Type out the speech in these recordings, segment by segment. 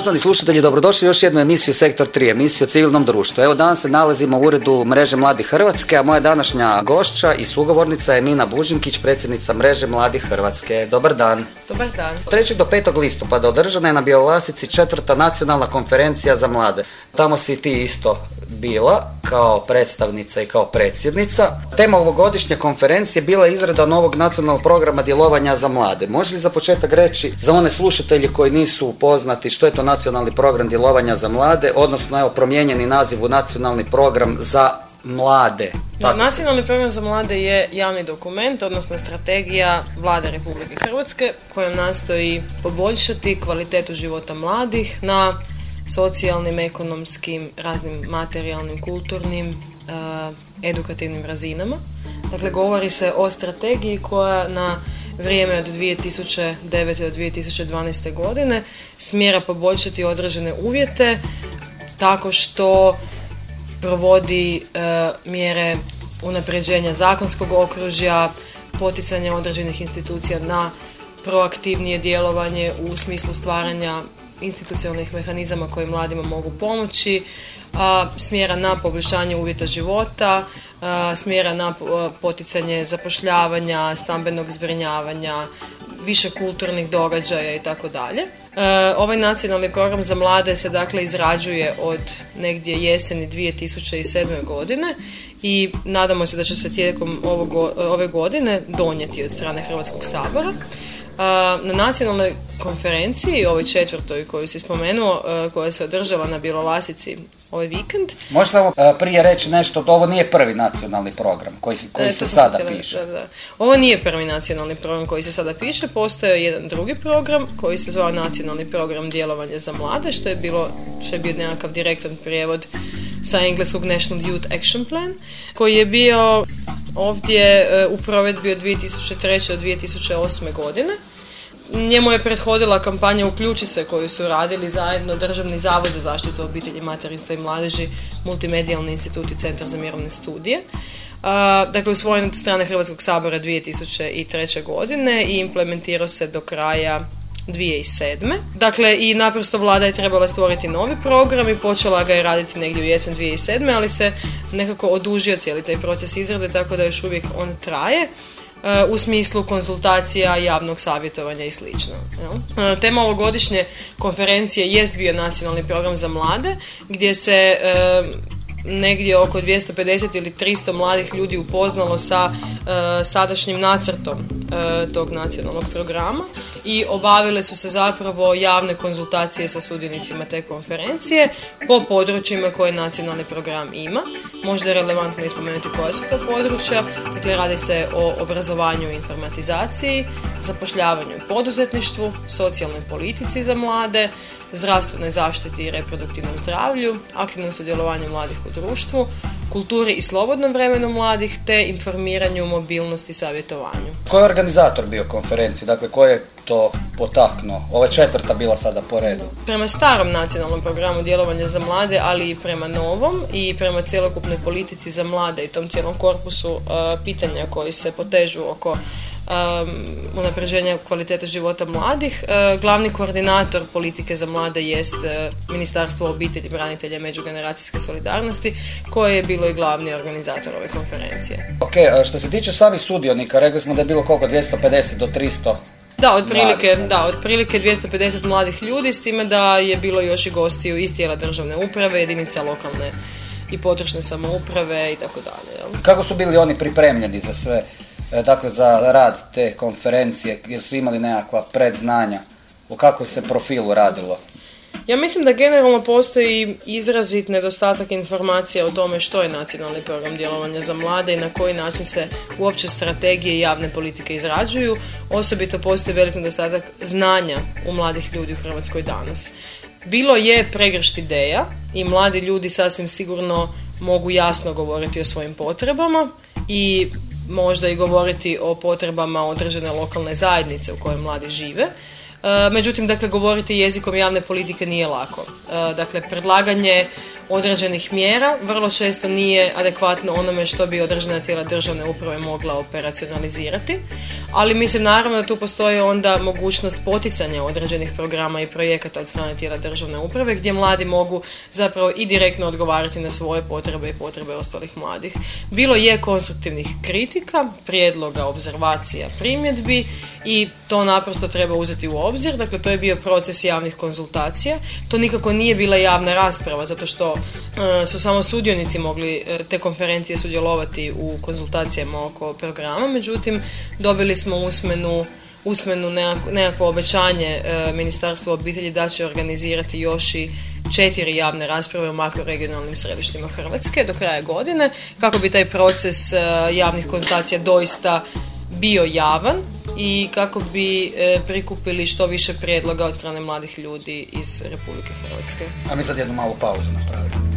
Poštovani slušatelji, dobrodošli u još jednu emisiju Sektor 3, emisiju o civilnom društvu. Evo danas se nalazimo u uredu Mreže Mladih Hrvatske, a moja današnja gošća i sugovornica je Mina Bužinkić, predsjednica Mreže Mladih Hrvatske. Dobar dan. Dobar dan. 3. do 5. listopada održana je na Bjelolasici četvrta nacionalna konferencija za mlade. Tamo si ti isto bila kao predstavnica i kao predsjednica. Tema ovogodišnje konferencije bila je izrada novog nacionalnog programa djelovanja za mlade. Može li za početak reći za one slušatelje koji nisu upoznati što je to nacionalni program djelovanja za mlade, odnosno evo promijenjeni naziv u nacionalni program za mlade. Da, nacionalni program za mlade je javni dokument, odnosno strategija vlade Republike Hrvatske kojom nastoji poboljšati kvalitetu života mladih na socijalnim, ekonomskim, raznim materijalnim, kulturnim, eh, edukativnim razinama. Dakle, govori se o strategiji koja na vrijeme od 2009. do 2012. godine smjera poboljšati određene uvjete tako što provodi eh, mjere unapređenja zakonskog okružja, poticanja određenih institucija na proaktivnije djelovanje u smislu stvaranja institucionalnih mehanizama koji mladima mogu pomoći, smjera na poboljšanje uvjeta života, smjera na poticanje zapošljavanja, stambenog zbrinjavanja, više kulturnih događaja i tako dalje. Ovaj nacionalni program za mlade se dakle izrađuje od negdje jeseni 2007. godine i nadamo se da će se tijekom ove godine donijeti od strane Hrvatskog sabora. Na nacionalnoj konferenciji, ovoj četvrtoj koju si spomenuo, koja se održala na Bjelolasici ovaj vikend. Možeš samo prije reći nešto, ovo nije prvi nacionalni program koji, koji e, se sada piše. Da, da. Ovo nije prvi nacionalni program koji se sada piše, postoje jedan drugi program koji se zvao nacionalni program djelovanja za mlade, što je bilo, što je bio nekakav direktan prijevod sa engleskog National Youth Action Plan, koji je bio ovdje e, u provedbi od 2003. do 2008. godine. Njemu je prethodila kampanja Uključi se koju su radili zajedno Državni zavod za zaštitu obitelji, materinstva i mladeži, Multimedijalni institut i Centar za mirovne studije. dakle, usvojen od strane Hrvatskog sabora 2003. godine i implementirao se do kraja 2007. Dakle, i naprosto vlada je trebala stvoriti novi program i počela ga je raditi negdje u jesen 2007. ali se nekako odužio cijeli taj proces izrade, tako da još uvijek on traje u smislu konzultacija, javnog savjetovanja i sl. E, tema ovogodišnje konferencije jest bio nacionalni program za mlade, gdje se e, negdje oko 250 ili 300 mladih ljudi upoznalo sa sadašnjim nacrtom tog nacionalnog programa i obavile su se zapravo javne konzultacije sa sudionicima te konferencije po područjima koje nacionalni program ima. Možda je relevantno ispomenuti koja su to područja. Dakle, radi se o obrazovanju i informatizaciji, zapošljavanju i poduzetništvu, socijalnoj politici za mlade, zdravstvenoj zaštiti i reproduktivnom zdravlju, aktivnom sudjelovanju mladih u društvu, kulturi i slobodnom vremenu mladih te informiranju, mobilnosti i savjetovanju. Ko je organizator bio konferencije? Dakle, ko je to potaknuo? Ova četvrta bila sada po redu. Prema starom nacionalnom programu djelovanja za mlade, ali i prema novom i prema cjelokupnoj politici za mlade i tom cijelom korpusu uh, pitanja koji se potežu oko unapređenja kvalitete života mladih. Uh, glavni koordinator politike za mlade jest uh, Ministarstvo obitelji, branitelja i međugeneracijske solidarnosti koje je bilo i glavni organizator ove konferencije. Ok, što se tiče samih sudionika, rekli smo da je bilo koliko, 250 do 300 da, otprilike, da, otprilike 250 mladih ljudi, s time da je bilo još i gostiju iz tijela državne uprave, jedinica lokalne i potrošne samouprave i tako dalje. Kako su bili oni pripremljeni za sve, dakle za rad te konferencije, jer su imali nekakva predznanja, u kakvom se profilu radilo? Ja mislim da generalno postoji izrazit nedostatak informacija o tome što je nacionalni program djelovanja za mlade i na koji način se uopće strategije i javne politike izrađuju. Osobito postoji velik nedostatak znanja u mladih ljudi u Hrvatskoj danas. Bilo je pregršt ideja i mladi ljudi sasvim sigurno mogu jasno govoriti o svojim potrebama i možda i govoriti o potrebama određene lokalne zajednice u kojoj mladi žive E, međutim, dakle, govoriti jezikom javne politike nije lako. E, dakle, predlaganje određenih mjera vrlo često nije adekvatno onome što bi određena tijela državne uprave mogla operacionalizirati, ali mislim naravno da tu postoji onda mogućnost poticanja određenih programa i projekata od strane tijela državne uprave gdje mladi mogu zapravo i direktno odgovarati na svoje potrebe i potrebe ostalih mladih. Bilo je konstruktivnih kritika, prijedloga, obzervacija, primjedbi i to naprosto treba uzeti u obzir. Dakle, to je bio proces javnih konzultacija. To nikako nije bila javna rasprava, zato što su samo sudionici mogli e, te konferencije sudjelovati u konzultacijama oko programa. Međutim, dobili smo usmenu usmenu nekakvo obećanje e, Ministarstva obitelji da će organizirati još i četiri javne rasprave u makroregionalnim središtima Hrvatske do kraja godine kako bi taj proces e, javnih konzultacija doista bio javan i kako bi e, prikupili što više prijedloga od strane mladih ljudi iz Republike Hrvatske. A mi sad jednu malu pauzu napravimo.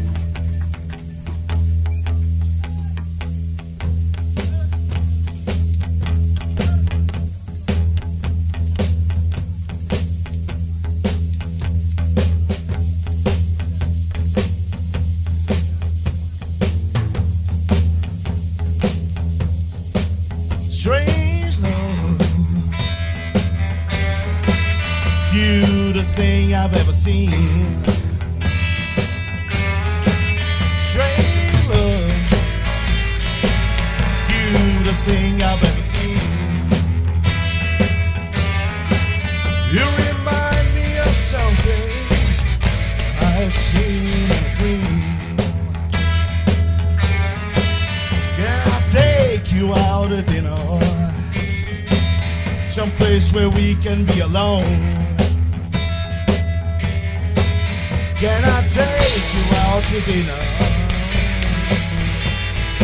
To?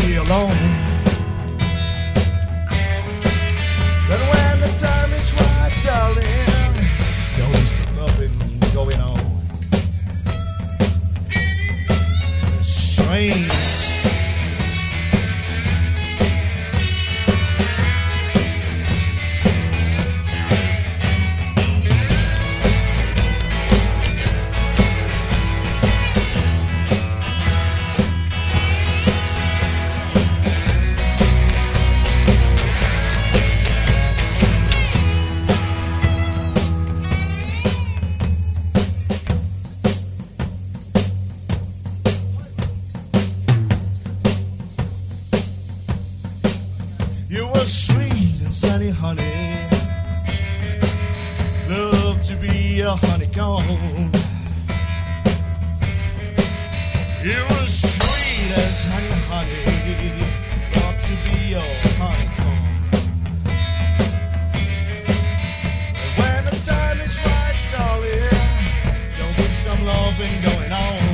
Be alone. Then when the time is right, darling, notice the loving going on. Strange. Dalje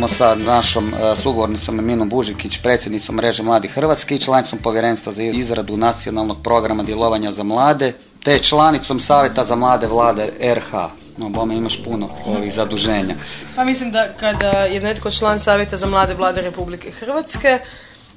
smo sa našom e, sugovornicom Eminom Bužikić, predsjednicom mreže Mladih Hrvatske i članicom povjerenstva za izradu nacionalnog programa djelovanja za mlade, te članicom Savjeta za mlade vlade RH. No, bome imaš puno ovih zaduženja. Pa mislim da kada je netko član Savjeta za mlade vlade Republike Hrvatske,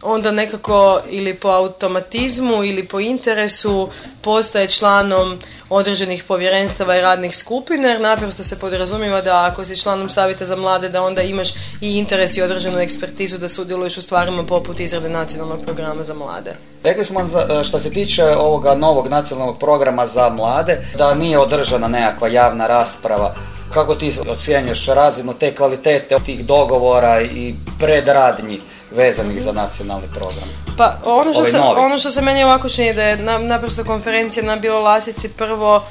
onda nekako ili po automatizmu ili po interesu postaje članom određenih povjerenstava i radnih skupina jer naprosto se podrazumijeva da ako si članom savjeta za mlade da onda imaš i interes i određenu ekspertizu da sudjeluješ u stvarima poput izrade nacionalnog programa za mlade. Rekli smo što se tiče ovoga novog nacionalnog programa za mlade da nije održana nekakva javna rasprava. Kako ti ocjenjuješ razinu te kvalitete tih dogovora i predradnji? Vezanih za nacionalni program. Pa ono što, se, ono što se meni ovako čini da je naprosto konferencija na Bilolasici prvo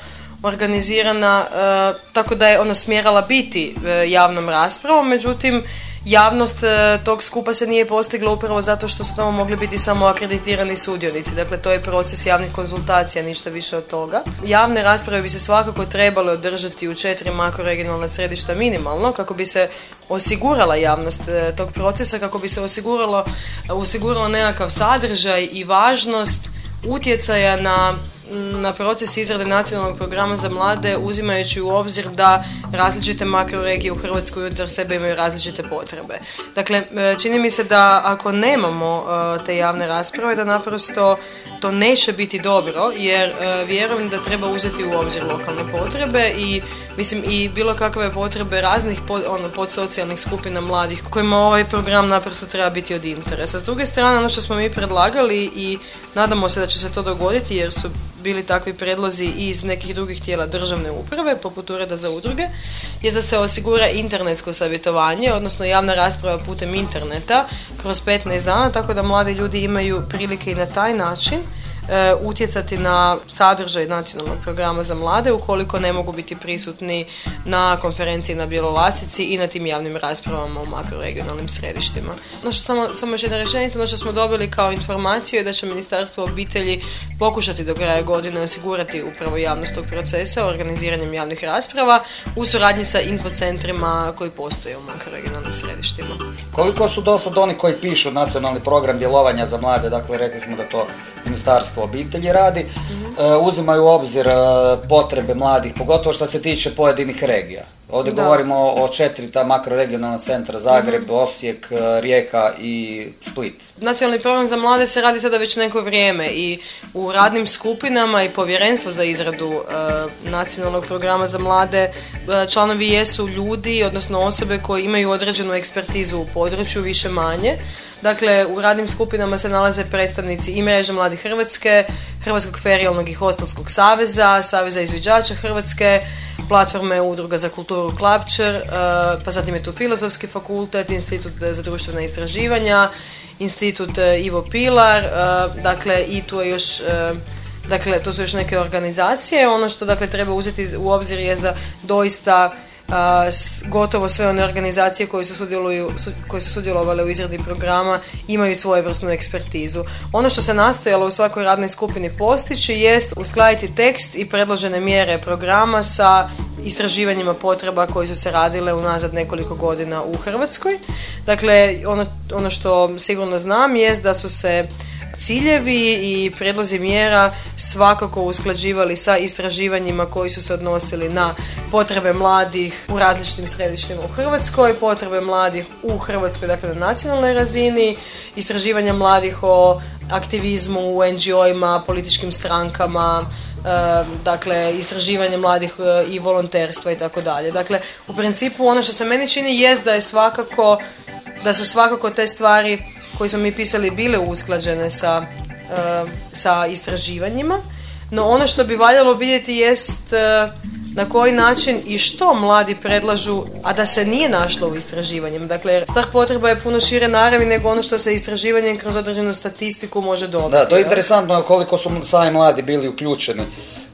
organizirana uh, tako da je ona smjerala biti uh, javnom raspravom, međutim javnost e, tog skupa se nije postigla upravo zato što su tamo mogli biti samo akreditirani sudionici. Dakle, to je proces javnih konzultacija, ništa više od toga. Javne rasprave bi se svakako trebale održati u četiri makroregionalna središta minimalno, kako bi se osigurala javnost e, tog procesa, kako bi se osiguralo, osiguralo nekakav sadržaj i važnost utjecaja na na proces izrade nacionalnog programa za mlade uzimajući u obzir da različite makroregije u Hrvatskoj unutar sebe imaju različite potrebe. Dakle, e, čini mi se da ako nemamo e, te javne rasprave, da naprosto to neće biti dobro, jer e, vjerujem da treba uzeti u obzir lokalne potrebe i mislim i bilo kakve potrebe raznih pod, ono, podsocijalnih skupina mladih kojima ovaj program naprosto treba biti od interesa. S druge strane, ono što smo mi predlagali i nadamo se da će se to dogoditi jer su bili takvi predlozi iz nekih drugih tijela državne uprave, poput Ureda za udruge, je da se osigura internetsko savjetovanje, odnosno javna rasprava putem interneta kroz 15 dana, tako da mladi ljudi imaju prilike i na taj način E, utjecati na sadržaj nacionalnog programa za mlade ukoliko ne mogu biti prisutni na konferenciji na Bjelolasici i na tim javnim raspravama u makroregionalnim središtima. No što samo, samo još jedna rečenica, ono što smo dobili kao informaciju je da će Ministarstvo obitelji pokušati do kraja godine osigurati upravo javnost tog procesa organiziranjem javnih rasprava u suradnji sa infocentrima koji postoje u makroregionalnim središtima. Koliko su do sad oni koji pišu nacionalni program djelovanja za mlade, dakle rekli smo da to ministarstvo obitelji radi, e, uzimaju u obzir e, potrebe mladih, pogotovo što se tiče pojedinih regija. Ovdje govorimo o četiri ta makroregionalna centra, Zagreb, mhm. Osijek, e, Rijeka i Split. Nacionalni program za mlade se radi sada već neko vrijeme i u radnim skupinama i povjerenstvo za izradu nacionalnog programa za mlade članovi jesu ljudi, odnosno osobe koji imaju određenu ekspertizu u području, više manje. Dakle, u radnim skupinama se nalaze predstavnici i mreže Mladih Hrvatske, Hrvatskog ferijalnog i hostelskog saveza, Saveza izviđača Hrvatske, platforme Udruga za kulturu Klapčer, eh, pa zatim je tu Filozofski fakultet, Institut za društvena istraživanja, Institut eh, Ivo Pilar, eh, dakle i tu je još Dakle, to su još neke organizacije. Ono što dakle treba uzeti u obzir je da doista gotovo sve one organizacije koje su, sudjeluju, koje su sudjelovale u izradi programa imaju svojevrsnu ekspertizu. Ono što se nastojalo u svakoj radnoj skupini postići jest uskladiti tekst i predložene mjere programa sa istraživanjima potreba koji su se radile unazad nekoliko godina u Hrvatskoj. Dakle, ono, ono što sigurno znam jest da su se ciljevi i predlozi mjera svakako usklađivali sa istraživanjima koji su se odnosili na potrebe mladih u različitim središtima u Hrvatskoj, potrebe mladih u Hrvatskoj, dakle na nacionalnoj razini, istraživanja mladih o aktivizmu u NGO-ima, političkim strankama, e, dakle istraživanje mladih e, i volonterstva i tako dalje. Dakle, u principu ono što se meni čini jest da je svakako da su svakako te stvari koje smo mi pisali bile usklađene sa, uh, sa istraživanjima, no ono što bi valjalo vidjeti jest uh, na koji način i što mladi predlažu, a da se nije našlo u istraživanjem. Dakle, star potreba je puno šire naravi nego ono što se istraživanjem kroz određenu statistiku može dobiti. Da, to je interesantno koliko su sami mladi bili uključeni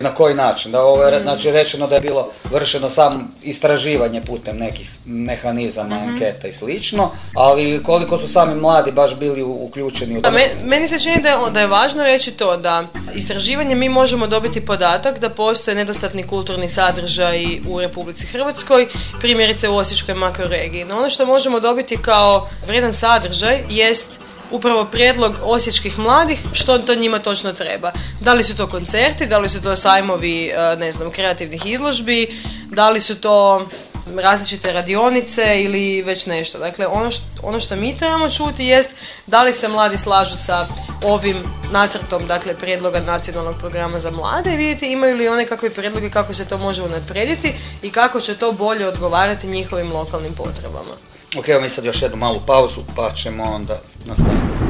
na koji način. Da ovo je mm. znači, rečeno da je bilo vršeno sam istraživanje putem nekih mehanizama, mm anketa i slično, ali koliko su sami mladi baš bili uključeni u to. Meni se čini da je, da je važno reći to da istraživanje mi možemo dobiti podatak da postoje nedostatni kulturni sadržaj u Republici Hrvatskoj, primjerice u Osječkoj makroregiji. No ono što možemo dobiti kao vredan sadržaj jest upravo prijedlog osječkih mladih što to njima točno treba. Da li su to koncerti, da li su to sajmovi e, ne znam, kreativnih izložbi, da li su to različite radionice ili već nešto. Dakle, ono što, ono što mi trebamo čuti jest da li se mladi slažu sa ovim nacrtom, dakle, prijedloga nacionalnog programa za mlade i vidjeti imaju li one kakve prijedloge kako se to može unaprijediti i kako će to bolje odgovarati njihovim lokalnim potrebama. Ok, evo mi sad još jednu malu pauzu pa ćemo onda nastaviti.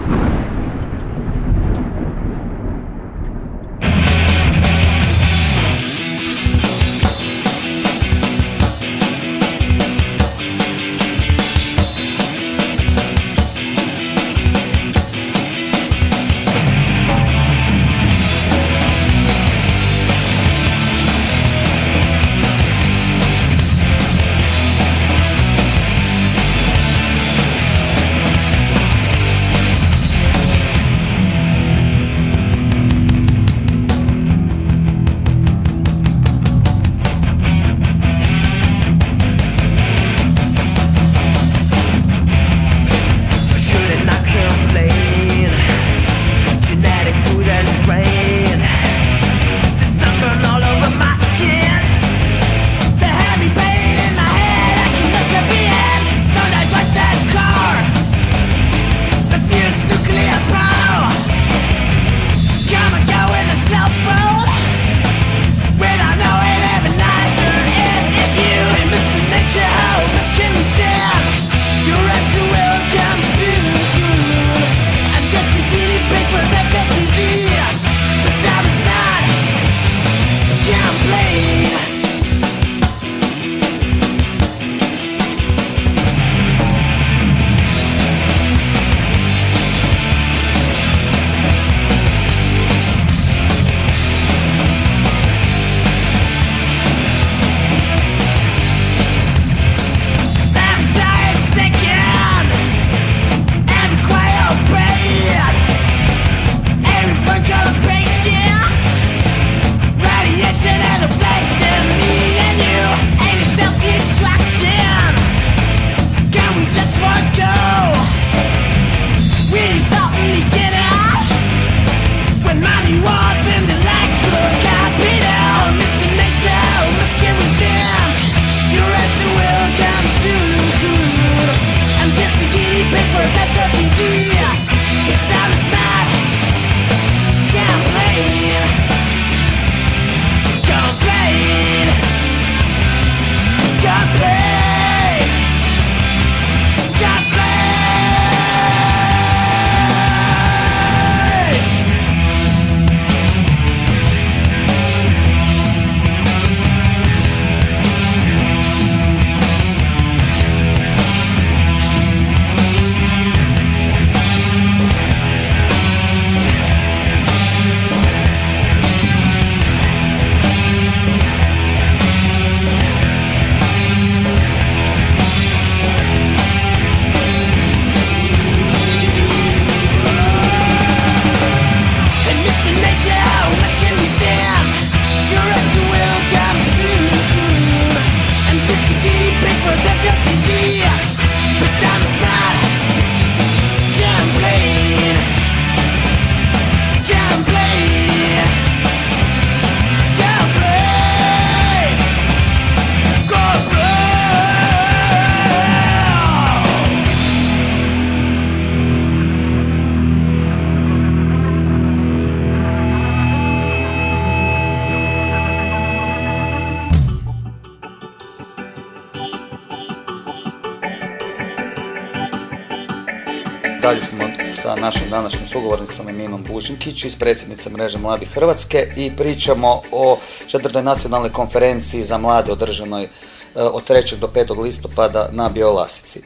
Sa našom današnjom sugovornicom Eminom Bužinkić iz predsjednice Mreže Mladih Hrvatske i pričamo o četvrtoj nacionalnoj konferenciji za mlade održanoj e, od 3. do 5. listopada na Biolasici.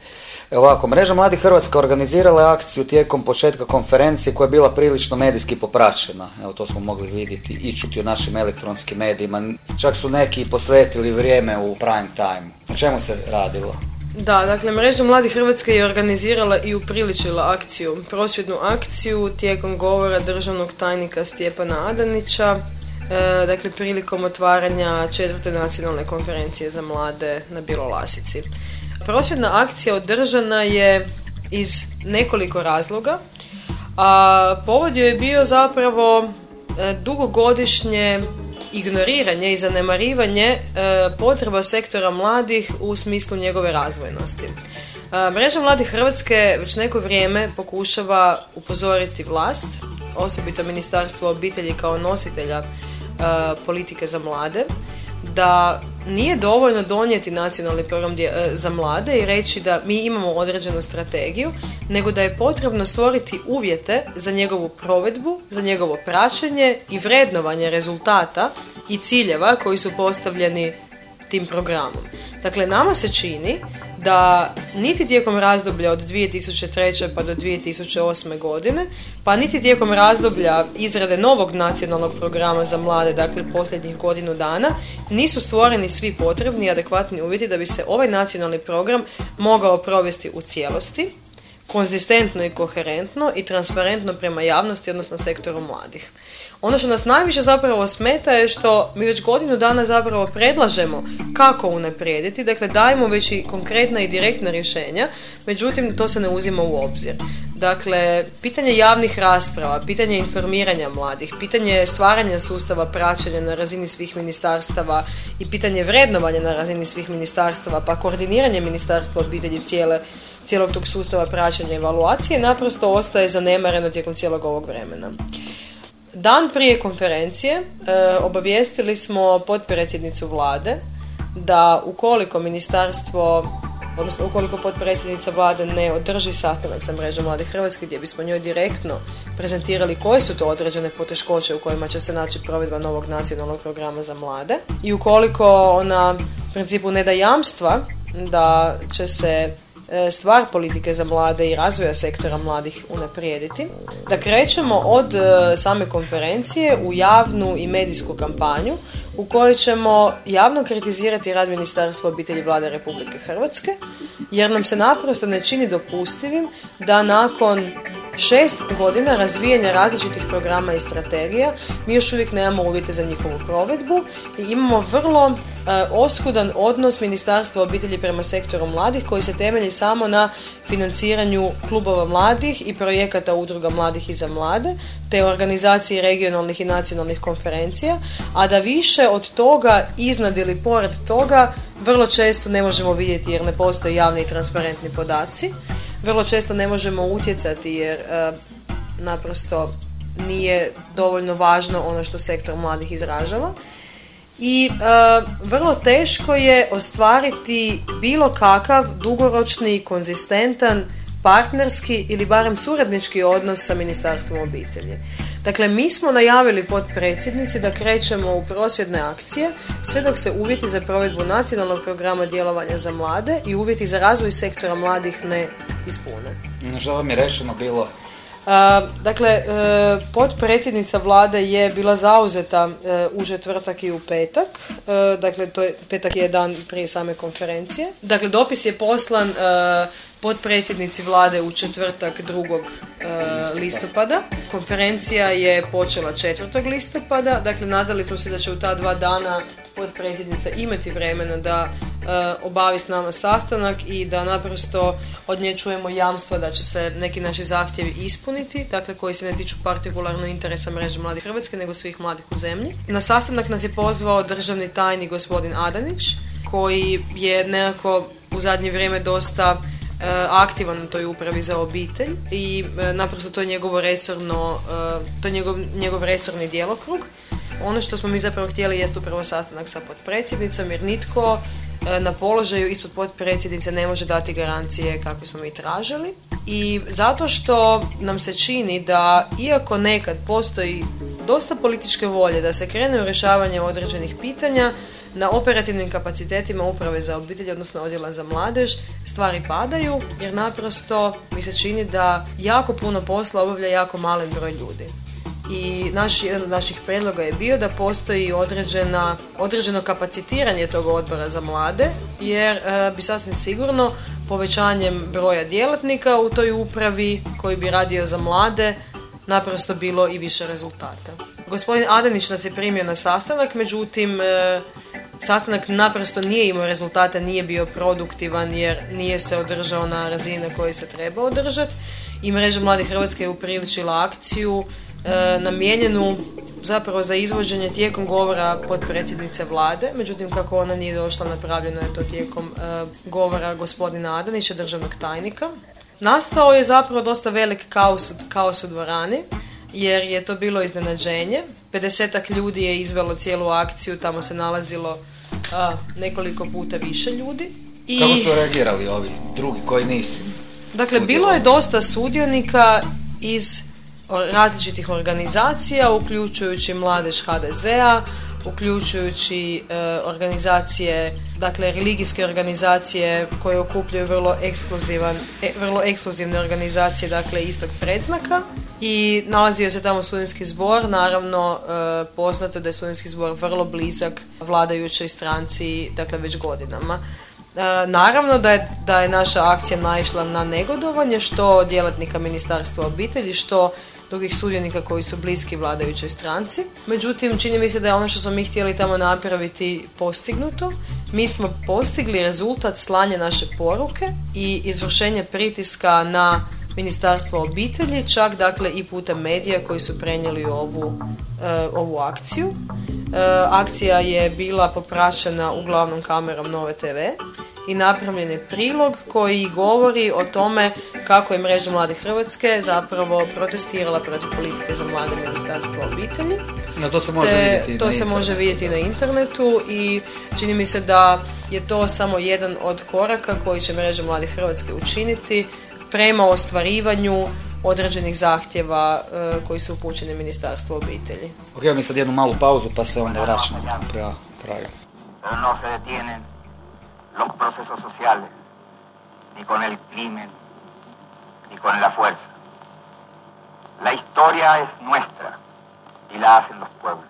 Ovako, Mreža Mladih Hrvatska organizirala je akciju tijekom početka konferencije koja je bila prilično medijski popraćena. Evo to smo mogli vidjeti i čuti u našim elektronskim medijima. Čak su neki posvetili vrijeme u prime time. O čemu se radilo? Da, dakle, Mreža Mladih Hrvatske je organizirala i upriličila akciju, prosvjednu akciju tijekom govora državnog tajnika Stjepana Adanića, e, dakle, prilikom otvaranja četvrte nacionalne konferencije za mlade na Bilolasici. Prosvjedna akcija održana je iz nekoliko razloga, a povod je bio zapravo e, dugogodišnje ignoriranje i zanemarivanje e, potreba sektora mladih u smislu njegove razvojnosti. E, Mreža Mladih Hrvatske već neko vrijeme pokušava upozoriti vlast, osobito Ministarstvo obitelji kao nositelja politike za mlade, da nije dovoljno donijeti nacionalni program e, za mlade i reći da mi imamo određenu strategiju, nego da je potrebno stvoriti uvjete za njegovu provedbu, za njegovo praćenje i vrednovanje rezultata i ciljeva koji su postavljeni tim programom. Dakle, nama se čini da niti tijekom razdoblja od 2003. pa do 2008. godine, pa niti tijekom razdoblja izrade novog nacionalnog programa za mlade, dakle posljednjih godinu dana, nisu stvoreni svi potrebni i adekvatni uvjeti da bi se ovaj nacionalni program mogao provesti u cijelosti, konzistentno i koherentno i transparentno prema javnosti, odnosno sektoru mladih. Ono što nas najviše zapravo smeta je što mi već godinu dana zapravo predlažemo kako unaprijediti, dakle dajemo već i konkretna i direktna rješenja, međutim to se ne uzima u obzir. Dakle, pitanje javnih rasprava, pitanje informiranja mladih, pitanje stvaranja sustava praćenja na razini svih ministarstava i pitanje vrednovanja na razini svih ministarstava, pa koordiniranje ministarstva obitelji cijele, cijelog tog sustava praćenja i evaluacije naprosto ostaje zanemareno tijekom cijelog ovog vremena. Dan prije konferencije e, obavijestili smo potpredsjednicu vlade da ukoliko ministarstvo odnosno ukoliko potpredsjednica vlade ne održi sastanak sa mrežom Mladih Hrvatske gdje bismo njoj direktno prezentirali koje su to određene poteškoće u kojima će se naći provedba novog nacionalnog programa za mlade i ukoliko ona principu ne da jamstva da će se stvar politike za mlade i razvoja sektora mladih unaprijediti. Da krećemo od e, same konferencije u javnu i medijsku kampanju u kojoj ćemo javno kritizirati rad Ministarstva obitelji vlade Republike Hrvatske jer nam se naprosto ne čini dopustivim da nakon šest godina razvijanja različitih programa i strategija. Mi još uvijek nemamo uvjete za njihovu provedbu i imamo vrlo e, oskudan odnos Ministarstva obitelji prema sektoru mladih koji se temelji samo na financiranju klubova mladih i projekata udruga mladih i za mlade te organizaciji regionalnih i nacionalnih konferencija, a da više od toga, iznad ili pored toga, vrlo često ne možemo vidjeti jer ne postoje javni i transparentni podaci vrlo često ne možemo utjecati jer e, naprosto nije dovoljno važno ono što sektor mladih izražava i e, vrlo teško je ostvariti bilo kakav dugoročni konzistentan partnerski ili barem suradnički odnos sa Ministarstvom obitelji. Dakle, mi smo najavili potpredsjednici da krećemo u prosvjedne akcije sve dok se uvjeti za provedbu nacionalnog programa djelovanja za mlade i uvjeti za razvoj sektora mladih ne ispune. Što vam je rečeno bilo dakle, e, potpredsjednica vlade je bila zauzeta e, u četvrtak i u petak. E, dakle, to je, petak je dan prije same konferencije. Dakle, dopis je poslan potpredsjednici vlade u četvrtak 2. listopada. Konferencija je počela 4. listopada. Dakle, nadali smo se da će u ta dva dana potpredsjednica imati vremena da Eh, obavi s nama sastanak i da naprosto od nje čujemo jamstva da će se neki naši zahtjevi ispuniti, dakle koji se ne tiču partikularno interesa mreže Mladih Hrvatske, nego svih mladih u zemlji. Na sastanak nas je pozvao državni tajnik gospodin Adanić, koji je nekako u zadnje vrijeme dosta aktivan u toj upravi za obitelj i eh, naprosto to je njegovo resorno, to je njegov, njegov resorni djelokrug. Ono što smo mi zapravo htjeli jest upravo sastanak sa potpredsjednicom jer nitko e, na položaju ispod potpredsjednice ne može dati garancije kako smo mi tražili. I zato što nam se čini da iako nekad postoji dosta političke volje da se krene u rješavanje određenih pitanja, na operativnim kapacitetima uprave za obitelj, odnosno odjela za mladež, stvari padaju jer naprosto mi se čini da jako puno posla obavlja jako malen broj ljudi. I naš, jedan od naših predloga je bio da postoji određena, određeno kapacitiranje tog odbora za mlade, jer e, bi sasvim sigurno povećanjem broja djelatnika u toj upravi koji bi radio za mlade naprosto bilo i više rezultata. Gospodin Adanić nas je primio na sastanak, međutim e, sastanak naprosto nije imao rezultata, nije bio produktivan jer nije se održao na razini na kojoj se treba održati i Mreža Mladih Hrvatske je upriličila akciju e, namijenjenu zapravo za izvođenje tijekom govora potpredsjednice vlade, međutim kako ona nije došla napravljeno je to tijekom e, govora gospodina Adanića, državnog tajnika. Nastao je zapravo dosta velik kaos, kaos u dvorani, jer je to bilo iznenađenje. 50 ljudi je izvelo cijelu akciju, tamo se nalazilo nekoliko puta više ljudi. I... Kako su reagirali ovi drugi koji nisu? Dakle, bilo je dosta sudionika iz različitih organizacija, uključujući Mladež HDZ-a, uključujući e, organizacije, dakle religijske organizacije koje okupljaju vrlo ekskluzivan, e, vrlo ekskluzivne organizacije, dakle istog predznaka i nalazio se tamo studentski zbor, naravno e, poznato da je studentski zbor vrlo blizak vladajućoj stranci, dakle već godinama. E, naravno da je, da je naša akcija naišla na negodovanje što djelatnika Ministarstva obitelji, što drugih sudionika koji su bliski vladajućoj stranci. Međutim, čini mi se da je ono što smo mi htjeli tamo napraviti postignuto. Mi smo postigli rezultat slanja naše poruke i izvršenje pritiska na Ministarstvo obitelji, čak dakle i putem medija koji su prenijeli ovu, e, ovu akciju. E, akcija je bila popraćena uglavnom kamerom Nove TV i napravljen je prilog koji govori o tome kako je mreža Mlade Hrvatske zapravo protestirala protiv politike za mlade ministarstva obitelji. No, to se može vidjeti To se može vidjeti na internetu i čini mi se da je to samo jedan od koraka koji će mreža Mlade Hrvatske učiniti prema ostvarivanju određenih zahtjeva e, koji su upućeni Ministarstvu obitelji. Ok, mi sad jednu malu pauzu pa se onda vraćamo prema kraju. No se detienen los procesos sociales, ni con el crimen, ni con la fuerza. La historia es nuestra y la hacen los pueblos.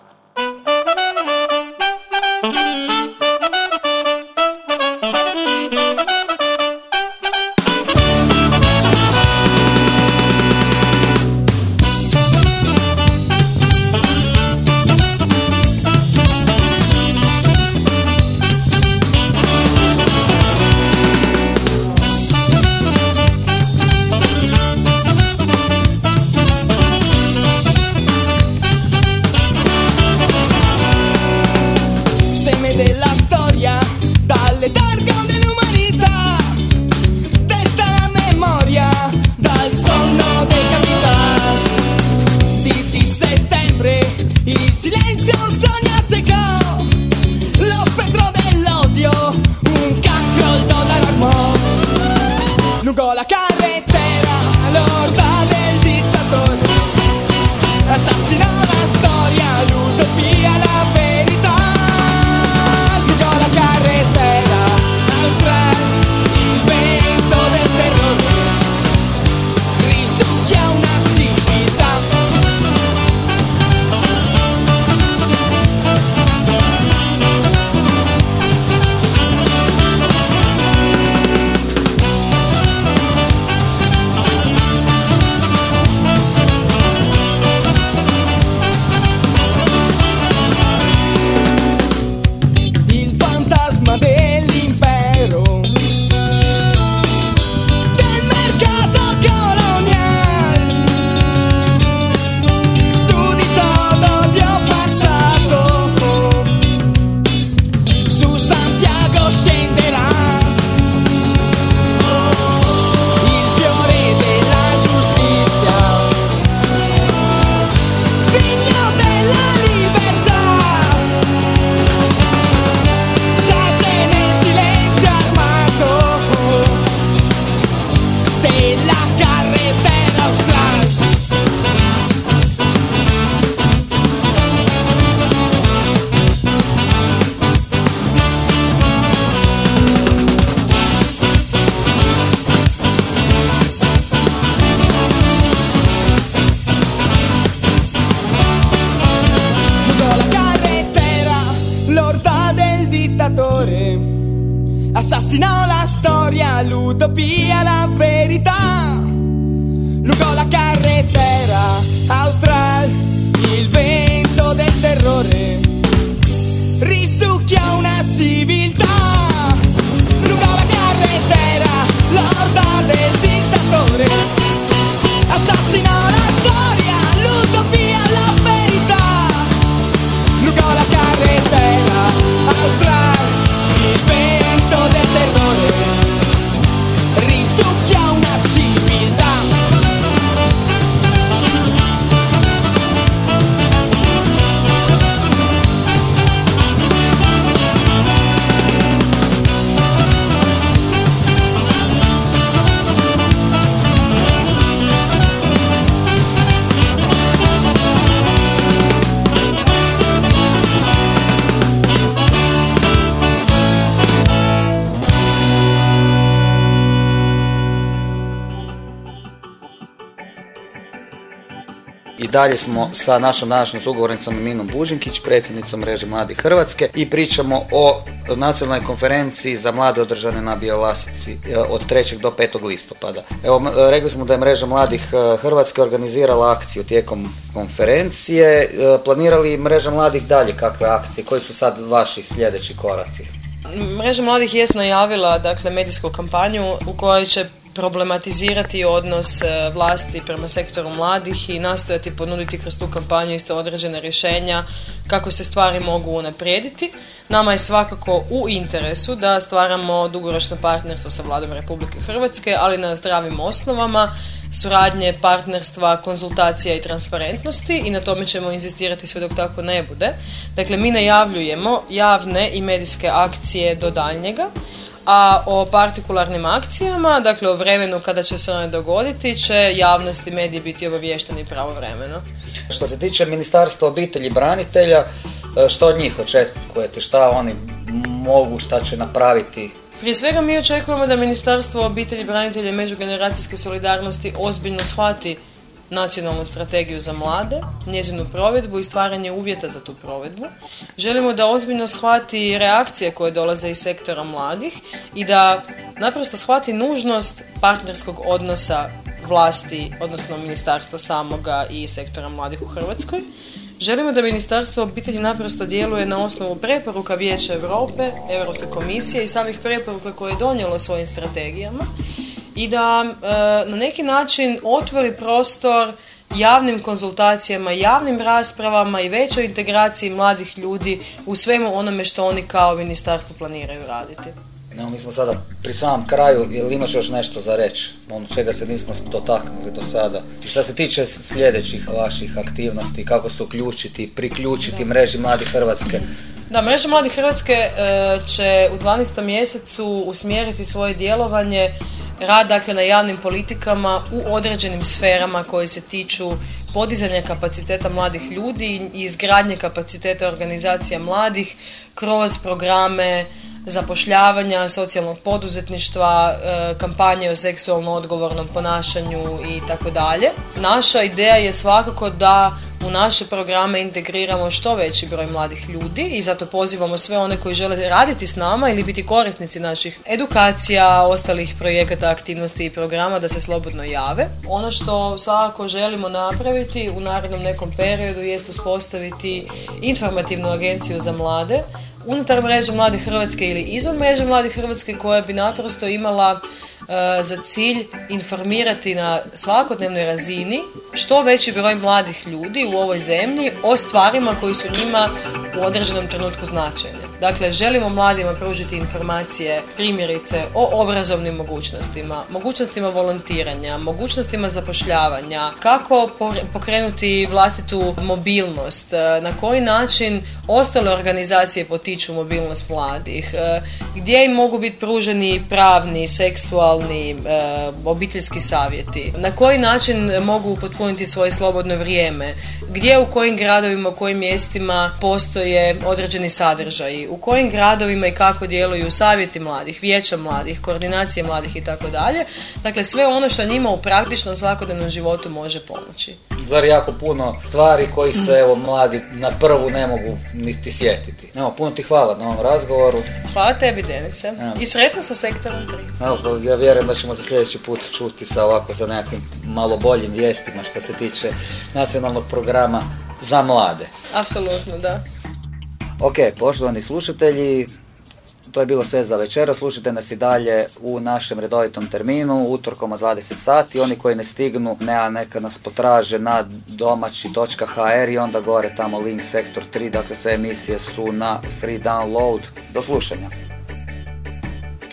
Luego la calle dalje smo sa našom današnjom sugovornicom Minom Bužinkić, predsjednicom mreže Mladih Hrvatske i pričamo o nacionalnoj konferenciji za mlade održane na Bjelolasici e, od 3. do 5. listopada. Evo, m- e, rekli smo da je mreža Mladih e, Hrvatske organizirala akciju tijekom konferencije. E, Planira li mreža Mladih dalje kakve akcije? Koji su sad vaši sljedeći koraci? Mreža mladih jest najavila dakle medijsku kampanju u kojoj će problematizirati odnos e, vlasti prema sektoru mladih i nastojati ponuditi kroz tu kampanju isto određene rješenja kako se stvari mogu unaprijediti. Nama je svakako u interesu da stvaramo dugoročno partnerstvo sa vladom Republike Hrvatske, ali na zdravim osnovama, suradnje, partnerstva, konzultacija i transparentnosti i na tome ćemo inzistirati sve dok tako ne bude. Dakle, mi najavljujemo javne i medijske akcije do daljnjega, a o partikularnim akcijama, dakle o vremenu kada će se one dogoditi, će javnost i mediji biti obaviješteni pravovremeno. Što se tiče Ministarstva obitelji i branitelja, e, što od njih očekujete? Šta oni mogu, šta će napraviti? Prije svega mi očekujemo da Ministarstvo obitelji, branitelja i međugeneracijske solidarnosti ozbiljno shvati nacionalnu strategiju za mlade, njezinu provedbu i stvaranje uvjeta za tu provedbu. Želimo da ozbiljno shvati reakcije koje dolaze iz sektora mladih i da naprosto shvati nužnost partnerskog odnosa vlasti, odnosno ministarstva samoga i sektora mladih u Hrvatskoj. Želimo da Ministarstvo obitelji naprosto djeluje na osnovu preporuka Vijeća Europe, Europske komisije i samih preporuka koje je donijelo svojim strategijama i da e, na neki način otvori prostor javnim konzultacijama, javnim raspravama i većoj integraciji mladih ljudi u svemu onome što oni kao ministarstvo planiraju raditi. No, mi smo sada pri samom kraju, jel imaš još nešto za reći? Ono čega se nismo dotaknuli do sada. Što se tiče sljedećih vaših aktivnosti, kako se uključiti, priključiti mreži Mladih Hrvatske. Da, Mreža Mladih Hrvatske e, će u 12. mjesecu usmjeriti svoje djelovanje rad dakle na javnim politikama u određenim sferama koje se tiču podizanja kapaciteta mladih ljudi i izgradnje kapaciteta organizacija mladih kroz programe zapošljavanja, socijalnog poduzetništva, e, kampanje o seksualno odgovornom ponašanju i tako dalje. Naša ideja je svakako da u naše programe integriramo što veći broj mladih ljudi i zato pozivamo sve one koji žele raditi s nama ili biti korisnici naših edukacija, ostalih projekata, aktivnosti i programa da se slobodno jave. Ono što svakako želimo napraviti u narednom nekom periodu jest uspostaviti informativnu agenciju za mlade unutar mreže Mlade Hrvatske ili izvan mreže Mlade Hrvatske koja bi naprosto imala e, za cilj informirati na svakodnevnoj razini što veći broj mladih ljudi u ovoj zemlji o stvarima koji su njima u određenom trenutku značajne. Dakle, želimo mladima pružiti informacije, primjerice, o obrazovnim mogućnostima, mogućnostima volontiranja, mogućnostima zapošljavanja, kako pokrenuti vlastitu mobilnost, e, na koji način ostale organizacije potiču mobilnost mladih, e, gdje im mogu biti pruženi pravni, seksualni, e, obiteljski savjeti, na koji način mogu upotpuniti svoje slobodno vrijeme, gdje u kojim gradovima, u kojim mjestima postoje određeni sadržaji, u kojim gradovima i kako djeluju savjeti mladih, vijeća mladih, koordinacije mladih i tako dalje. Dakle, sve ono što njima u praktičnom svakodnevnom životu može pomoći. Zar jako puno stvari koji se evo mladi na prvu ne mogu niti sjetiti. Evo, puno ti hvala na ovom razgovoru. Hvala tebi, Denise. Evo. I sretno sa sektorom 3. Evo, ja vjerujem da ćemo se sljedeći put čuti sa ovako sa nekakvim malo boljim vijestima što se tiče nacionalnog programa za mlade. Apsolutno, da. Ok, poštovani slušatelji, to je bilo sve za večera. Slušajte nas i dalje u našem redovitom terminu, utorkom od 20 sati. Oni koji ne stignu, ne, neka nas potraže na domaći.hr i onda gore tamo link sektor 3. Dakle, sve emisije su na free download. Do slušanja.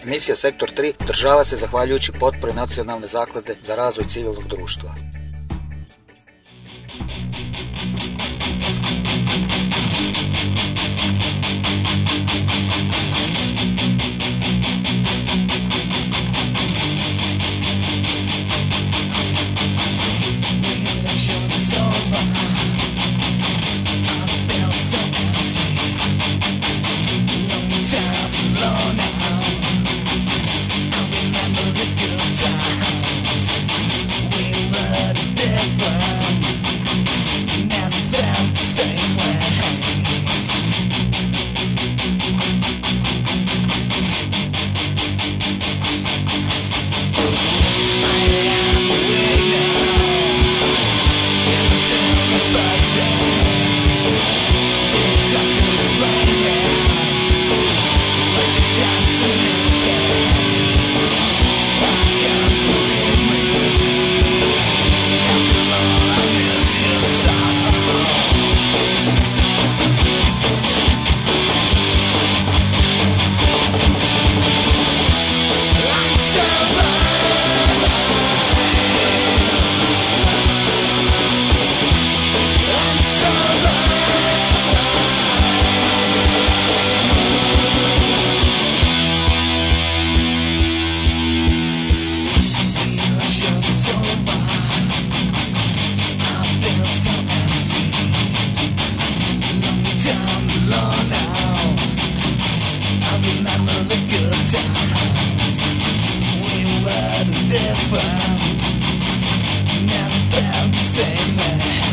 Emisija Sektor 3 država se zahvaljujući potpori Nacionalne zaklade za razvoj civilnog društva. blown fun Never felt the same